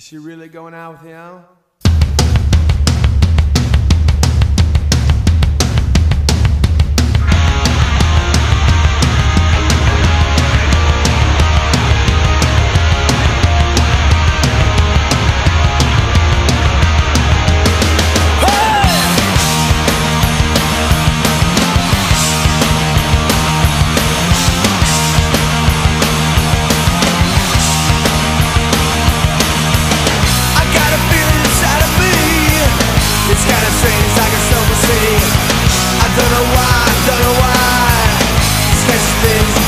Is she really going out with him?